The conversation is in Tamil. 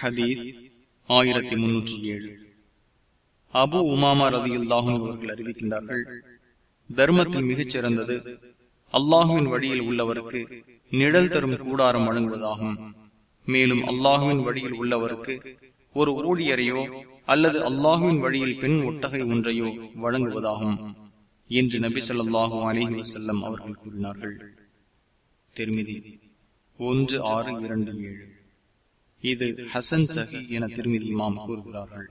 ஹதீஸ் ஆயிரத்தி முன்னூற்றி ஏழு. அபு உமாமா ரதியுல்லாஹும் அவர்கள் அறிவிக்கின்றார்கள் தர்மத்தில் மிகச் சிறந்தது அல்லாஹுவின் வழியில் உள்ளவருக்கு நிழல் தரும் கூடாரம் வழங்குவதாகும். மேலும் அல்லாஹுவின் வழியில் உள்ளவருக்கு ஒரு ஊழியரையோ அல்லது அல்லாஹுவின் வழியில் பெண் ஒட்டகை ஒன்றையோ வழங்குவதாகும் என்று நபி சொல்லாஹு அலிஹி வசல்லம் அவர்கள் கூறினார்கள். திருமிதி ஒன்று ஆறு இரண்டு ஏழு. இது ஹசன் சஹி என திருமதி இமாம் கூறுகிறார்கள்.